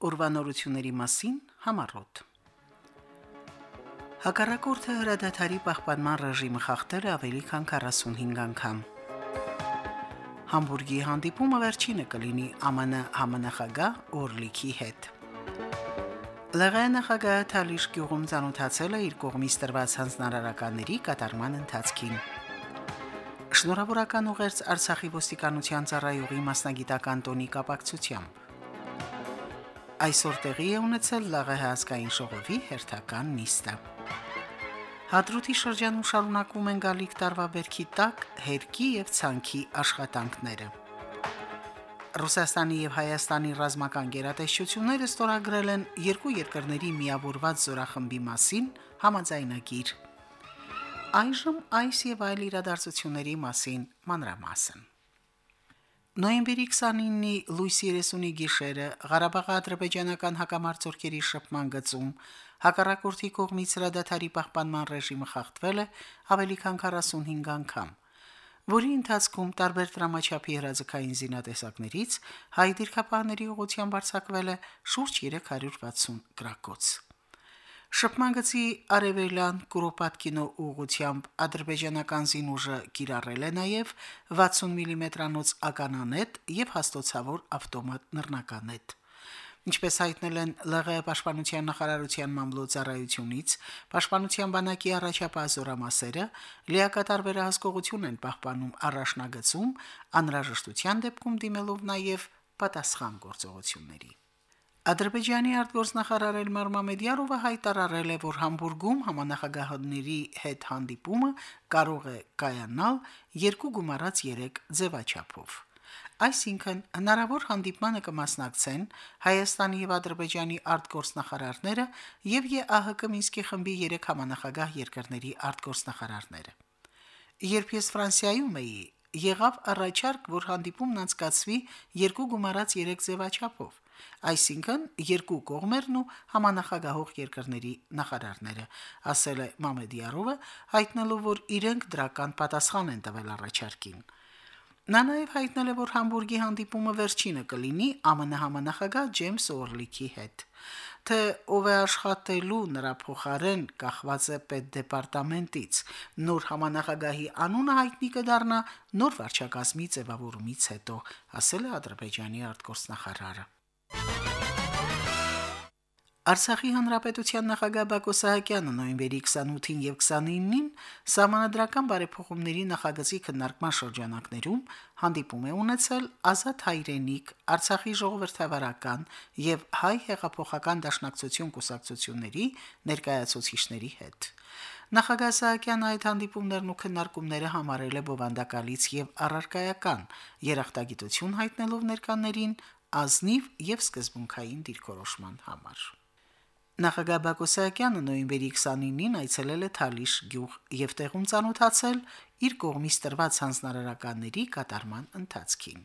ուրվանորությունների մասին համառոտ։ Հակառակորդը հրադադարի պահպանման ռեժիմը խախտել ավելի քան 45 անգամ։ Համբուրգի հանդիպումը վերջինը կլինի ԱՄՆ համանախագահ Օրլիքի հետ։ ԼՂ նախագահը Թալիշ գյուղում ցանոթացել է իր կողմից տրված հանձնարարականների կատարման ընթացքին։ Շնորհավորական ուղերձ Արցախի ոստիկանության ծառայողի մասնագիտական տոնի կապակցությամբ։ Այսօր տեղի է ունեցել ԼՂՀ ազգային ժողովի հերթական նիստը։ Հադրութի շրջանում շարունակվում են գալիք տարվա բերքի տակ հերկի եւ ցանքի աշխատանքները։ Ռուսաստանի եւ Հայաստանի ռազմական գերատեսչությունները ստորագրել են երկու երկրների միավորված զորախմբի մասին համաձայնագիր։ Այժմ այս եւ այլ իրադարձությունների մասին մանրամասն։ Նոյեմբերի 29-ի լույս 30-ի գիշերը Ղարաբաղի ադրբեջանական հակամարտությունների շփման գծում հակառակորդի կողմից հրադադարի պահպանման ռեժիմը խախտվել է ավելի քան 45 անգամ, որի ընթացքում տարբեր դրամաչափի հրաձգային զինատեսակներից հայ դիրքապահների ուղղությամբ արձակվել է շուրջ 360 գրակոց։ Շփման գծի արևելյան Կուրոպատկինո ուղությամբ ադրբեջանական զինուժը կիրառել է նաև 60 մմ-անոց ականանետ եւ հաստոցավոր ավտոմատ նռնականետ։ Ինչպես հայտնել են ԼՂ պաշտպանության նախարարության մամլոյցարայությունից, պաշտպանության բանակի առաջապահ զորամասերը լիակատար վերահսկողություն են պահպանում առաջնագծում, անհրաժեշտության դեպքում դիմելով նաև պատասխան գործողությունների։ Ադրբեջանի արտգործնախարար Էլմար Մամեդյարովը հայտարարել է, որ Համբուրգում համանախագահների հետ հանդիպումը կարող է կայանալ 2 գումարած 3 ձևաչափով։ Այսինքն հնարավոր հանդիպմանը կմասնակցեն Հայաստանի եւ Ադրբեջանի արտգործնախարարները եւ ԵԱՀԿ Մինսկի խմբի 3 համանախագահ երկրների արտգործնախարարները։ Երբ ես Ֆրանսիայում էի, եղավ առաջարկ, որ հանդիպումն անցկացվի 2 գումարած 3 ձևաչափով այսինքն երկու կողմերն ու համանախագահող երկրների նախարարները, ասել է Մամեդիարովը, հայտնելով, որ իրենք դրական պատասխան են տվել առաջարկին։ Նա նաև հայտնել է, որ Համբուրգի հանդիպումը վերջինը կլինի ԱՄՆ համանախագահ Ջեյմս Օրլիքի հետ թե ով է աշխատելու նրա փոխարեն կախված է պետդեպարտամենտից նոր համանախագահի անունը հայտնի կդառնա նոր վարչակազմի ձևավորումից հետո ասել է ադրբեջանի արտգործնախարարը Արցախի հանրապետության նախագահ Բակո Սահակյանը նոյեմբերի 28-ին եւ 29-ին համանadrական բարեփոխումների նախագծի քննարկման շրջանակներում հանդիպում է ունեցել Ազատ Հայրենիք, Արցախի ժողովրդավարական եւ հայ հեղափոխական դաշնակցություն կուսակցությունների ներկայացուցիչների հետ։ Նախագահ Սահակյանը այդ հանդիպումներն ու քննարկումները համարել է բովանդակալից եւ առարկայական, երախտագիտություն հայտնելով ներկաներին ազնիվ եւ սկզբունքային դիրքորոշման համար։ Նախագահ Բակո Սահակյանը նոյեմբերի 29-ին այցելել է Թալիշ գյուղ եւ տեղում ցանոթացել իր կողմից տրված հանձնարարականների կատարման ընթացքին։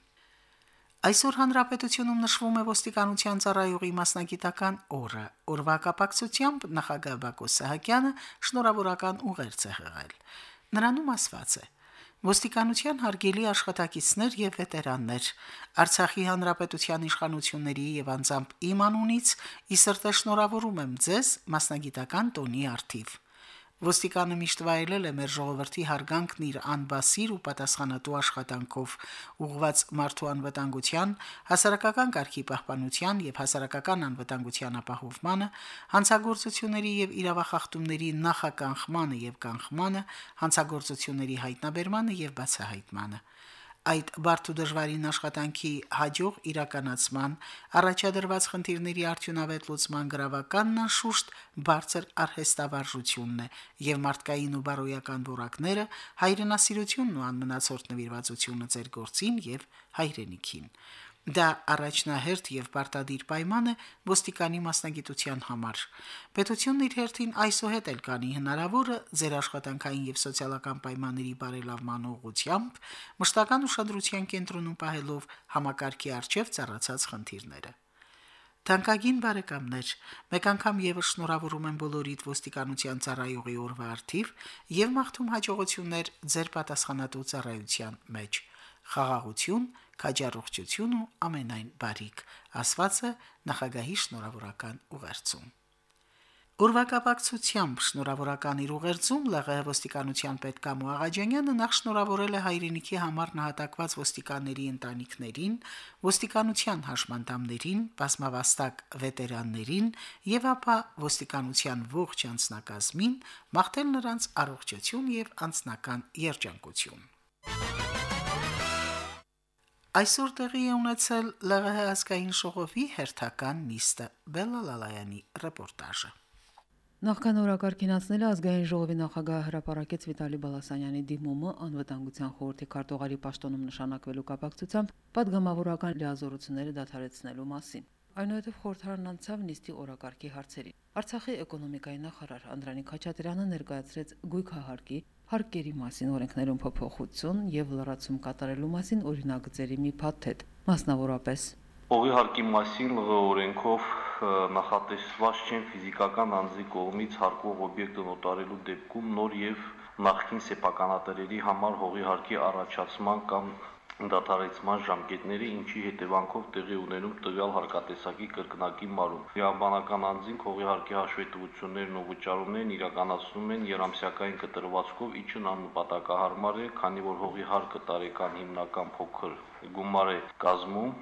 Այսօր հանրապետությունում նշվում է ոստիկանության ծառայողի մասնագիտական օրը։ Օրվա կապակցությամբ նախագահ Բակո Սահակյանը շնորհավորական ուղերձ է հղել։ Նրանում ասված է. Ոստիկանության հարգելի աշխատակիցներ եւ վետերաններ, Արցախի հանրապետության իշխանությունների եւ անձամբ իմ անունից ի սրտե շնորհավորում եմ ձեզ մասնագիտական տոնի արդիվ։ Ոստիկանը միշտ վայելել է մեր ժողովրդի հարգանքն իր անբասիր ու պատասխանատու աշխատանքով, ուղղված մարդու անվտանգության, հասարակական կարգի պահպանության եւ հասարակական անվտանգության ապահովմանը, հանցագործությունների եւ իրավախախտումների նախականխմանը եւ կանխմանը, հանցագործությունների հայտնաբերմանը եւ բացահայտմանը այդ բարդ ու դժվարին աշխատանքի հաջող իրականացման առաջադրված խնդիրների արդյունավետ լուծման գրավականն անշուշտ բարձր արհեստավարժությունն է եւ մարդկային ու բարոյական որակները հայրենասիրությունն ու անմնացորդ նվիրվածությունը ձեր գործին եւ հայրենիքին Դա առաջնահերթ եւ պարտադիր պայման է ոստիկանի մասնագիտության համար։ Պետությունն իր հերթին այսուհետ էլ կանի հնարավորը ձեր աշխատանքային եւ սոցիալական պայմանների բարելավման ուղղությամբ մշտական ուշադրության կենտրոնում պահելով համակարգի արժեվ ծառացած խնդիրները։ Տանկագին բարեկամներ, մեկ անգամ եւս շնորհավորում եմ բոլորիդ ոստիկանության ծառայողի օրվա արդիվ եւ մաղթում հաջողություններ ձեր պատասխանատու ծառայության մեջ։ Խաղաղություն, քաջառողջություն ու ամենայն բարիք, ասվածը նախագահի շնորհավորական ուղերձում։ Ուրվակապակցությամբ շնորհավորական իր ուղերձում ԼՂՀ ոստիկանության պետ Կամո Աղաջանյանը նախ շնորհավորել է հայրենիքի համար նահատակված ոստիկանների ընտանիքներին, ոստիկանության հաշմանդամներին, բազմավաստակ վետերաններին եւ ապա ոստիկանության ողջ անձնակազմին, մաղթել նրանց առողջություն եւ անձնական երջանկություն։ Այսօր տեղի է ունեցել ԼՂՀ ազգային շողովի հերթական նիստը։ Բելլա Լալայանի ռեպորտաժը։ Նախքան օրակարգին անցնելը ազգային ժողովի նախագահ հրապարակեց Վիտալի Բալասանյանի դիմումը անվտանգության խորհրդի քարտուղարի պաշտոնում նշանակվելու կապակցությամբ падգամավորական լիազորությունները դադարեցնելու մասին։ Այնուհետև խորհրդարանն անցավ նիստի օրակարգի հարցերին։ Արցախի էկոնոմիկայի նախարար Անդրանիկ Խաչատրյանը ներկայացրեց գույքահարկի հարկերի մասին օրենքներում փոփոխություն եւ լրացում կատարելու մասին օրինագծերի մի փաթեթ, մասնավորապես Օղի հարկի մասին ԼՂ օրենքով նախատեսված չեն ֆիզիկական անձի կողմից հարկող օբյեկտը նոտարելու դեպքում նոր եւ նախկին սեփականատերերի համար հողի հարկի առաջացման կամ դադարեցման ժամկետները, ինչի հետևանքով տեղի ունենում տվյալ հարկատեսակի կրկնակի մարում։ Իրավաբանական անձին հողի հարկի հաշվետվություններն ու վճարումներն իրականացնում են երամսյակային կտրվածքով, ինչն աննպատակահարմար է, քանի որ հողի հարկը տարեկան հիմնական փոքր գումար է կազմում,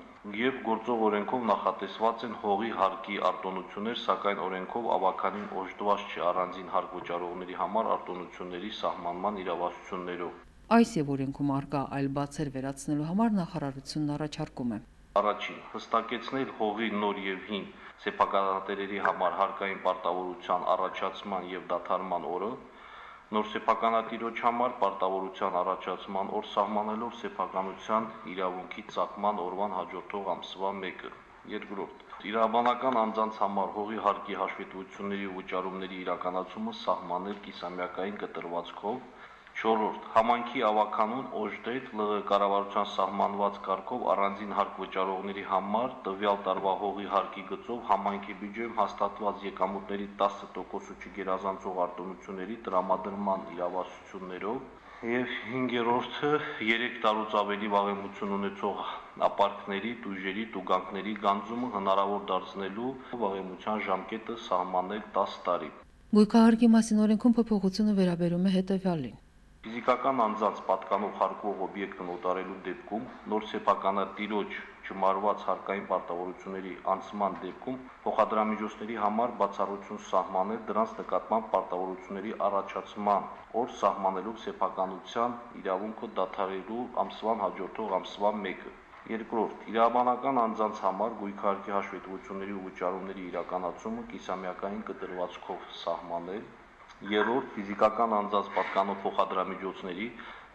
եւ գործող օրենքով նախատեսված են հողի հարկի արտոնություններ, սակայն օրենքով ավականին օժտված չի առանձին հարկ վճարողների համար արտոնությունների սահմանման իրավասություններով։ Այս եւ օրենքում արկա այլ բացեր վերացնելու համար նախարարությունն առաջարկում է Առաջին հստակեցնել հողի նոր եւ հին սեփականատերերի համար հարկային պարտավորության առաջացման եւ դադարման օրը, նոր սեփականատիրոջ համար պարտավորության առաջացման օր սահմանելով սեփականության իրավունքի ծագման օրվան հաջորդող ամսվա 1-ը։ Երկրորդ Իրավաբանական անձանց համար հողի հարկի հաշվետվությունների ու վճարումների իրականացումը սահմանել կիսամյակային կտրվածքով 4-րդ համանքի ավականուն օժտել ԼՂ կառավարության սահմանված կարգով առանձին հարկ վճարողների համար տվյալ տարվա հողի հարկի գծով համանքի բյուջեում հաստատված եկամուտների 10%-ը չգերազանցող արտոնությունների տրամադրման իրավասություններով եւ 5-րդը 3 տարուց ավելի վաղեմություն ունեցող ապարքների, տույժերի, տուգանքների գանձումը հնարավոր դարձնելու վաղեմության ժամկետը սահմանել 10 տարի։ Գույքահարկի մասին օրենքում փոփոխությունը վերաբերում է հետևյալին. Ֆիզիկական անձանց պատկանող հարկող օբյեկտն օտարելու դեպքում նոր սեփականատիրոջ չմարված հարկային պարտավորությունների անցման դեպքում փոխադրամիջոցների համար բացառություն սահմանել դրանց նկատմամբ պարտավորությունների առաջացման օր սահմանելով սեփականության իրավունքը դադարելու ամսվան հաջորդող ամսվա 1-ը Երկրորդ, իրավաբանական անձանց համար գույքարկի հաշվետվությունների ու վճարումների իրականացումը կիսամյակային կտրվածքով սահմանել Երրորդ ֆիզիկական անձանց պատկանող փոխադրամիջոցների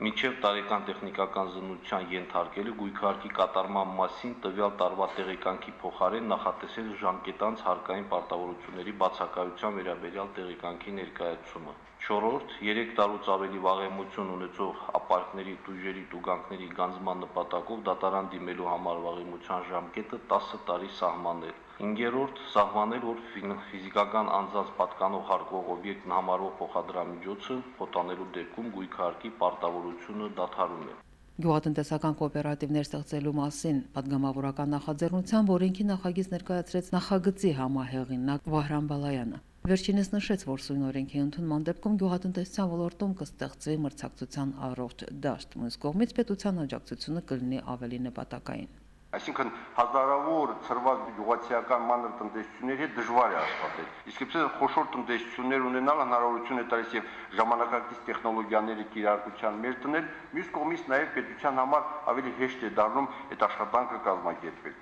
միջև տարեկան տեխնիկական զննության ենթարկելը գույքարկի կատարման մասին տվյալ տարվա տեղեկանքի փոխարեն նախատեսել ժամկետանց հարկային պարտավորությունների բացակայության վերաբերյալ տեղեկանքի ներկայացումը։ Չորրորդ 3 տարուց ավելի վաղեմություն ունեցող ապարքների, տույժերի, տուգանքների գանձման նպատակով դատարան դիմելու համար վաղեմության ժամկետը 10 տարի սահմանել։ Հինգերորդ սահմանել որ ֆիզիկական անձանց պատկանող հարկող օբյեկտն համարող փոխադրամիջոցը փոխանելու դեպքում գույքարկի պարտավորությունը դադարում է։ Գյուղատնտեսական կոոպերատիվներ ստեղծելու մասին падգամավորական նախաձեռնության որինքի նախագիծ ներկայացրեց նախագծի համահեղինակ Վահրամ Բալայանը։ Վերջինս նշեց, որ սույն օրենքի ընդունման դեպքում գյուղատնտեսության ոլորտում կստեղծվի մրցակցության առողջ դաշտ, մյուս կողմից պետության աջակցությունը կլինի ավելի նպատակային։ Այսինքն հազարավոր ծրված գյուղացիական մանր տնտեսությունների հետ դժվար է աշխատել։ Իսկ իբրե խոշոր տնտեսություններ ունենալ հնարավորություն է տալիս եւ ժամանակակից տեխնոլոգիաների կիրարկության մեր դնել, մյուս կողմից նաեւ պետության համար ավելի հեշտ է դառնում այդ աշխատանքը կազմակերպել։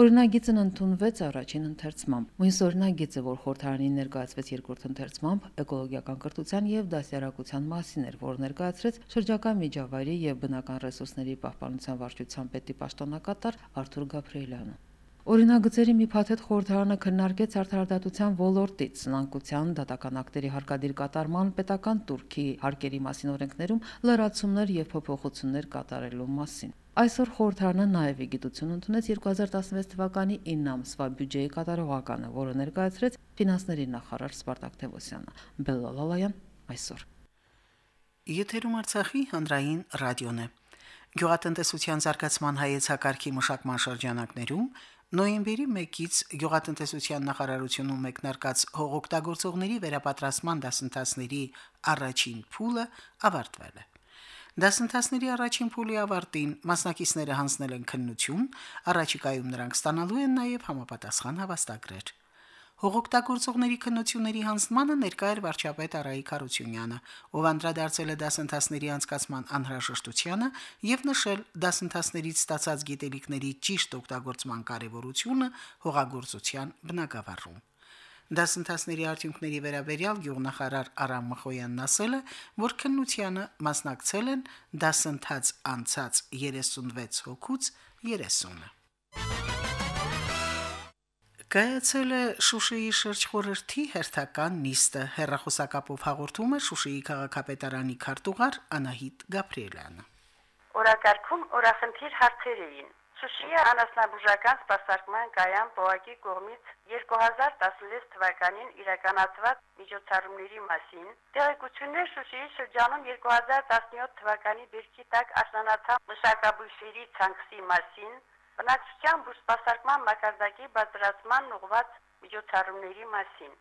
Օրինագիծն ընդունվեց առաջին ընթերցմամբ։ Մույս օրինագիծը, որ խորհրդարանին ներկայացվեց երկրորդ ընթերցմամբ, էկոլոգիական կրթության եւ դասյարակության մասին էր, որ ներկայացրեց շրջակա միջավայրի եւ բնական ռեսուրսների պահպանության վարչության պետի պաշտոնակատար Արթուր Գաբրիելյանը։ Օրինագծերի մի փաթեթ խորհրդարանը քննարկեց արդարադատության ոլորտից ցնանկության, դատական ակտերի հարկադիր կատարման, պետական турքի հարկերի մասին օրենքներում լրացումներ եւ փոփոխություններ կատարելու մասին։ Այսօր խորհրդարանը նաև իգիտություն ընդունեց 2016 թվականի 9 ամսվա բյուջեի կատարողականը, որը ներկայացրեց ֆինանսների նախարար Սպարտակ Թևոսյանը։ Բելալալայան այսօր։ Եթերում Արցախի հանրային ռադիոն է։ Գյուղատնտեսության զարգացման հայեցակարգի մշակման շրջանակներում Նոյեմբերի 1-ից Գյուղատնտեսության նախարարությունում մեկնարկած հողօգտագործողների վերապատրաստման դասընթացների առաջին փուլը ավարտվել է։ Դասընթացների առաջին փուլի ավարտին մասնակիցները հանձնել են քննություն, առաջիկայում նրանք ստանալու են նաև համապատասխան հավաստագրեր։ Հողօգտագործողների քննությունների հանձնմանը ներկա էր վարչապետ Արայիկ Հարությունյանը, ով անդրադարձել է դասընթացների անցկացման անհրաժեշտությանը եւ նշել դասընթացներից ստացած գիտելիքների ճիշտ օգտագործման կարեւորությունը հողագործության բնագավառում։ Դասընթացների արդյունքների վերաբերյալ գյուղնախարար Արամ Մխոյանն ասել է, որ քննությանը մասնակցել են դասընթաց անցած 36 հոգուց 30-ը։ Կայացել է Շուշիի շրջխորհրդի հերթական նիստը։ Հերրախոսակապով հաղորդում է Շուշիի քաղաքապետարանի քարտուղար Անահիտ Գաբրիելյանը։ Օրակարգում օրախնդիր հարցեր էին։ Շուշիի անասնաբուժական սպասարկման կայան Պոակի կողմից 2016 թվականին իրականացված միջոցառումների մասին, տեղեկություններ Շուշիի շրջանում 2017 թվականի բերքի տակ աշնանացան մշակաբույսերի ցանքսի մասին, բնակչության բուսպասարկման մակարդակի բարձրացման ուղղված միջոցառումների մասին։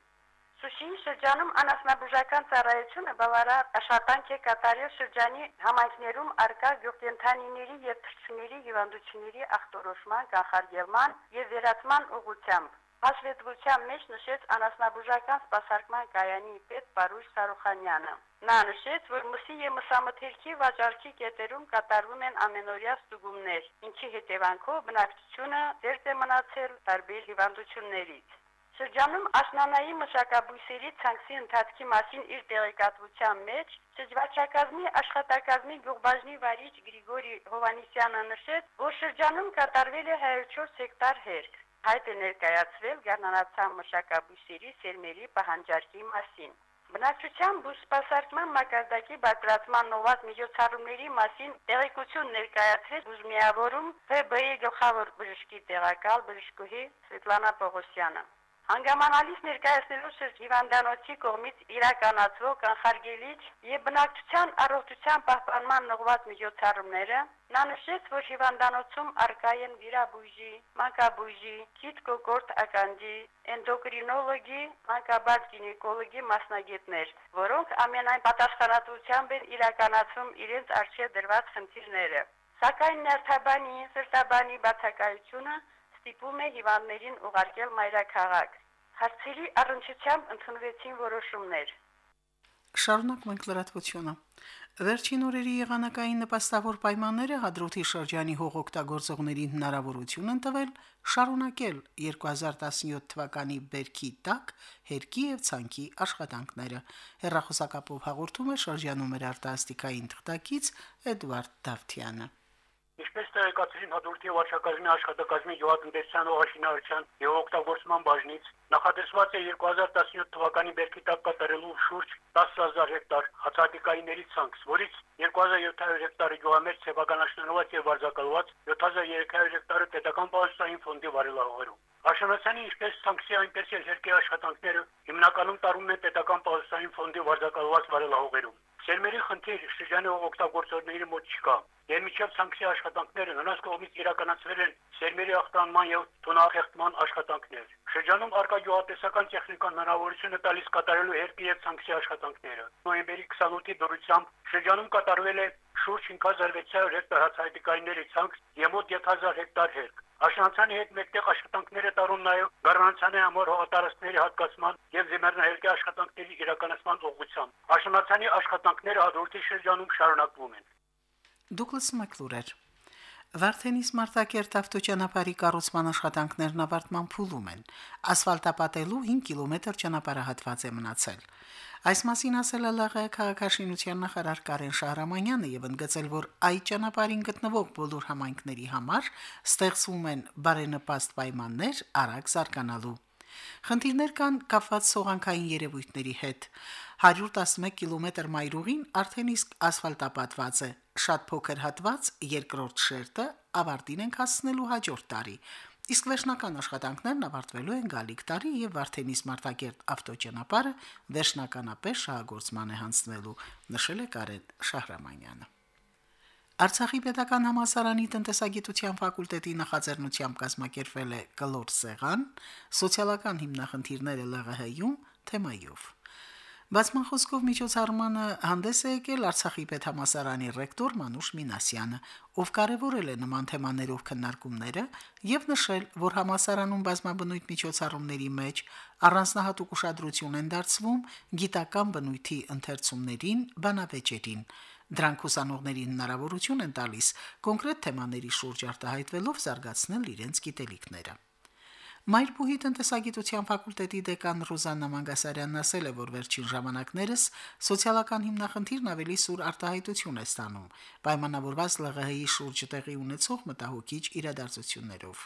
Սուշիի շրջանում անասնաբուժական ծառայությունը բավարար աշխատանք է կատարել շրջանի համայնքներում արկա գյուղկենթանիների եւ թռչունների հիվանդությունների ախտորոշման, կանխարգելման եւ վերացման ուղղությամբ։ Հաշվետվության մեջ նշեց անասնաբուժական սպասարկման կայանի պետ Պարուշ Սարոխանյանը։ Նա նշեց, որ մսի եւ մսամթերքի վաճառքի կետերում կատարվում են ամենօրյա ստուգումներ, ինչի հետևանքով բնակչությունը ձերտ է մնացել տարբեր հիվանդություններից։ Շրջանում աշնանայի մշակաբույսերի ցանքսի ընթացքի մասին իր տեղեկատվության մեջ շրջվարչակազմի աշխատակազմի գյուղբաժնի վարիչ Գրիգորի Հովանիսյանը նշեց, որ շրջանում կատարվել է 104 հեկտար հերկ։ Հայտ է ներկայացվել գառնանացան մշակաբույսերի սերմերի պահանջարկի մասին։ Բնակչության բուսպասարկման մակարդակի բարձրացման նոված միջոցառումների մասին տեղեկություն ներկայացրեց բուժմիավորում ՓԲ-ի գլխավոր բժշկի տեղակալ բժշկուհի Սվետլանա Պողոսյանը։ Հանգամանալից ներկայացնելու հիվանդանոցի կողմից իրականացվող կանխարգելիչ եւ բնակչության առողջության պահպանման նողված միջոցառումները նա նշեց, որ հիվանդանոցում արկա են վիրաբույժի, մանկաբույժի, քիթ կոկորտ ականդի, էնդոկրինոլոգի, մանկաբարձ գինեկոլոգի մասնագետներ, որոնք ամենայն պատասխանատվությամբ են իրականացում իրենց արժե դրված խնդիրները։ Սակայն նյարդաբանի, սրտաբանի բացակայությունը ստիպում է հիվանդներին ուղարկել մայրաքաղաք։ Հարցերի առնչությամբ ընդունվեցին որոշումներ։ Շարունակ մենք լրատվությունը։ Վերջին օրերի եղանակային նպաստավոր պայմանները Հադրութի շրջանի հողօգտագործողներին հնարավորություն են տվել շարունակել 2017 թվականի բերքի տակ հերկի եւ ցանկի աշխատանքները։ Հերրախոսակապով հաղորդում է շրջանում մեր արտասթիկային թղթակից Էդվարդ Դավթյանը։ Ինչպես տեղեկացրին հաջորդի վարչակազմի աշխատակազմի գյուղատնտեսության օղաշինարարության եւ օգտագործման բաժնից նախատեսված է 2017 թվականի բերքի տակ կատարելու շուրջ 10000 հեկտար հացատիկայիների ցանց, որից 2700 հեկտարը գյուղամերձ սեփականաշնորհված եւ վարձակալված, 7300 հեկտարը պետական պաշտային ֆոնդի վարելահողերում։ Աշնանացանի ինչպես ցանքսի այնպես էլ երկի աշխատանքները հիմնականում տարում են պետական պաշտային ֆոնդի վարձակալված վարելահողերում։ Սերմերի խնդիր շրջանի օգտագործողների մոտ չկա։ Երմիջև ցանքսի աշխատանքները նրանց կողմից իրականացվել են սերմերի ախտանման եւ տոնախեղտման աշխատանքներ։ Շրջանում արկա գյուղատնտեսական տեխնիկան հնարավորություն է տալիս կատարելու երկի եւ ցանքսի աշխատանքները։ Նոյեմբերի 28-ի դուրսությամբ շրջանում կատարվել է շուրջ 5600 հեկտար հացահայտիկայինների ցանք եւ մոտ 7000 հեկտար հերկ։ Աշնանցանի հետ մեկտեղ աշխատանքները տարում նաև Գառնանցանի ամոր հողատարածքների հատկացման եւ զեմերնահերկի աշխատանքների իրականացման ուղղությամբ։ Աշնանցանի աշխատանքները հաջորդի շրջանում շարունակվում են։ Դուգլաս Մակլուրեր. Վարդենիս Մարտակերտ ավտոճանապարհի կառուցման աշխատանքներն ավարտման փուլում են։ Ասֆալտապատելու 5 կիլոմետր ճանապարհահատված է մնացել։ Այս մասին ասել է ԼՂ քաղաքաշինության նախարար Կարեն Շահրամանյանը եւ ընդգծել, որ այդ ճանապարհին գտնվող բոլոր համայնքների համար ստեղծվում են բարենպաստ պայմաններ արագ զարգանալու։ Խնդիրներ կան կապված սողանքային երևույթների հետ։ 111 կիլոմետր մայրուղին արդեն իսկ ասֆալտապատված է։ Շատ փոքր հատված երկրորդ շերտը ավարտին են հասցնելու հաջորդ տարի։ Իսկ վերջնական աշխատանքներն ավարտվելու են գալիք տարի եւ Վարդենիս Մարտակերտ ավտոճանապարհը վերջնականապես շահագործման է հանձնվելու, նշել է Կարեն Շահրամանյանը։ Արցախի պետական համալսարանի տնտեսագիտության ֆակուլտետի նախաձեռնությամբ կազմակերպվել է գլոր սեղան սոցիալական հիմնախնդիրները ԼՂՀ-ում թեմայով։ Բացման խոսքով միջոցառմանը հանդես է եկել Արցախի պետհամասարանի ռեկտոր Մանուշ Մինասյանը, ով կարևորել է նման թեմաներով քննարկումները եւ նշել, որ համասարանում բազմաբնույթ միջոցառումների մեջ առանձնահատուկ ուշադրություն են դարձվում գիտական բնույթի ընթերցումներին, բանավեճերին։ Դրանք ուսանողներին հնարավորություն են տալիս կոնկրետ թեմաների շուրջ արտահայտվելով զարգացնել իրենց գիտելիքները։ Մայրբուհի տնտեսագիտության ֆակուլտետի դեկան Ռուզաննա Մանգասարյանն ասել է, որ վերջին ժամանակներս սոցիալական հիմնախնդիրն ավելի սուր արտահայտություն է ստանում, պայմանավորված ԼՂՀ-ի շուրջ տեղի ունեցող մտահոգիչ իրադարձություններով։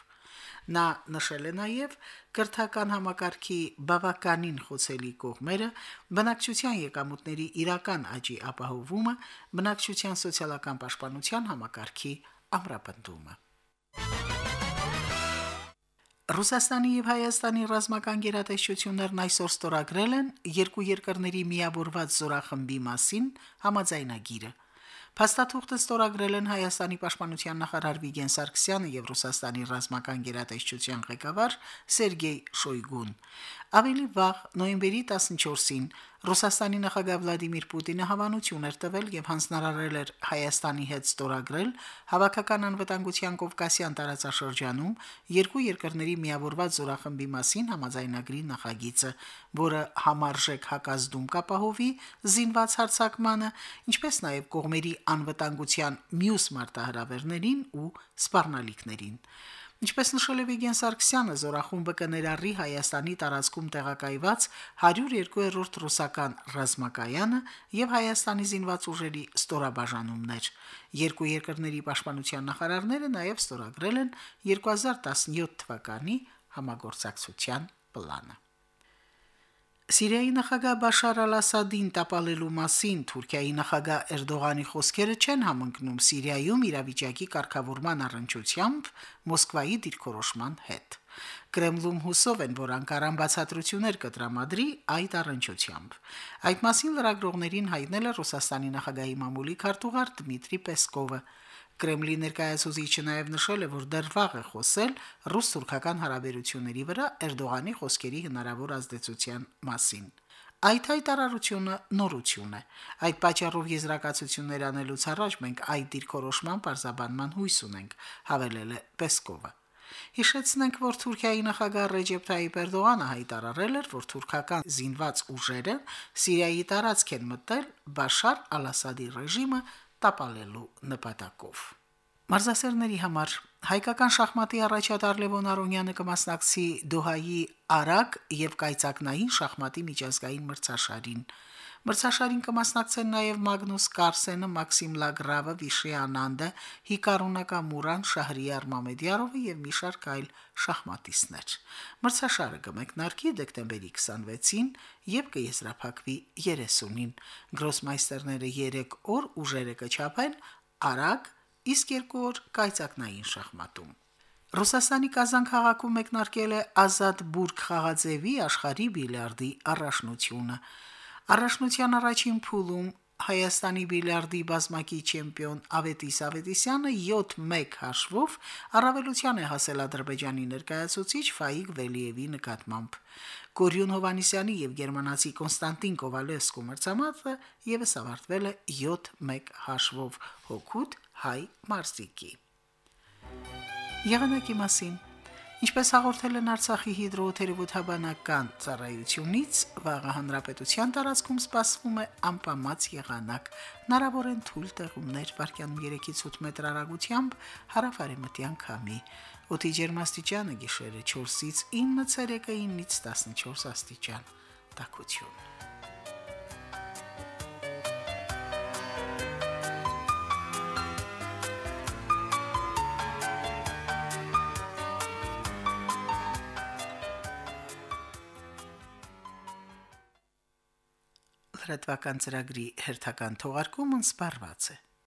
Նա նշել է նաև կրթական համակարգի բավականին խոցելի կողմերը, բնակչության եկամուտների իրական աճի ապահովումը, բնակչության սոցիալական պաշտպանության համակարգի ամրապնդումը։ Ռուսաստանի եւ Հայաստանի ռազմական գերատեսչություններն այսօր ստորագրել են երկու երկրների միավորված զորախմբի մասին համաձայնագիրը։ Փաստաթուղթը ստորագրել են Հայաստանի պաշտպանության նախարար Վիգեն Սարգսյանը եւ Ռուսաստանի ռազմական գերատեսչության ղեկավար Սերգեյ Շոյգուն։ Ավելի վաղ նոյեմբերի 14-ին Ռուսաստանի նախագահ Վլադիմիր Պուտինը հավանություն էր տվել եւ հանձնարարել էր Հայաստանի հետ ստորագրել հավաքական անվտանգության Կովկասյան տարածաշրջանում երկու երկրների միավորված զորախմբի մասին համաձայնագրի նախագիծը, որը համարժեք հակազդում կապահովի զինված հարձակմանը, ինչպես նաեւ կողմերի անվտանգության մյուս մարտահրավերներին ու սպառնալիքներին։ Ինչպես նշել է Վիգեն Սարգսյանը, զորախումբը կներառի Հայաստանի տարածքում տեղակայված 102-րդ ռուսական ռազմակայանը եւ Հայաստանի զինված ուժերի ստորաբաժանումներ։ Երկու երկրների պաշտպանության նախարարները նաեւ ստորագրել են 2017 թվականի համագործակցության պլանը։ Սիրիայի նախագահ Բաշար al-Ասադին տապալելու մասին Թուրքիայի նախագահ Էրդողանի խոսքերը չեն համընկնում Սիրիայում իրավիճակի կարգավորման առընչությամբ Մոսկվայի դիրքորոշման հետ։ Կրեմլում հուսով են, որ Անկարան բացատրություններ կտրամադրի այդ առընչությամբ։ Այդ մասին լրագրողներին հայտնել է Ռուսաստանի նախագահի մամուլի քարտուղար Դմիտրի Պեսկովը։ Կրեմլի ներկայացուցիչը նաև նշել է, որ դեռ վաղ է խոսել ռուս-թուրքական հարաբերությունների վրա Էրդողանի խոսքերի հնարավոր ազդեցության մասին։ Այդ հայտարարությունը նորություն է։ Այդ պատճառով եզրակացություններ անելուց առաջ մենք այդ դիրքորոշման պարզաբանման հույս ունենք, հավելել է Պեսկովը։ Հիշեցնենք, որ Թուրքիայի նախագահ Ռեջեփ Թայիպ Էրդողանը հայտարարել էր, որ թուրքական զինված ուժերը Սիրիայի տարածք են մտել Բաշար al-Ասադի ռեժիմը տապալելու նպատակով։ Մարզասերների համար հայկական շախմատի առաջատար Լևոն Արոնյանը կմասնակցի Դոհայի Արագ եւ կայծակնային շախմատի միջազգային մրցաշարին։ Մրցաշարին կմասնակցեն նաև Մագնուս Կարսենը, Մաքսիմ Լագրավը, Վիշի Անանդը, Հիկարունա Կամուրան, Շահրիար Մամեդյարովը եւ մի շարք այլ շախմատիստներ։ Մրցաշարը կմեկնարկի դեկտեմբերի 26-ին եւ կեզրափակվի 30-ին։ Գրոսմայստերները 3 օր ուժերը կչափեն արագ, իսկ 2 օր կայծակնային շախմատում։ Ռուսաստանի Կազան քաղաքում մեկնարկել է Ազատ Բուրգ խաղաձևի աշխարհի բիլիարդի առաջնությունը։ Առաջնության առաջին փուլում Հայաստանի բիլիարդի բազմակի չեմպիոն Ավետիս Ավետիսյանը 7-1 հաշվով առավելության է հասել Ադրբեջանի ներկայացուցիչ Ֆայիկ Վելիևի նկատմամբ։ Կորյուն Հովանիսյանի եւ գերմանացի Կոնստանտին Կովալեսկու մրցամատը եւս ավարտվել է 7-1 հաշվով հոգուտ հայ մարզիկի։ Եղանակի մասին Ինչպես հաղորդել են Արցախի հիդրոթերապևտաբանական ծառայությունից, վաղը հանրապետության տարածքում սպասվում է անպամած եղանակ։ Հնարավոր են թույլ տեղումներ վարկյանում 3-ից 8 մետր արագությամբ հարավարեմտյան քամի։ Օդի ջերմաստիճանը գիշերը 4-ից 9 ցերեկը 9-ից 14 աստիճան։ Տակություն։ լրատվական ծրագրի հերթական թողարկումն սպառված է։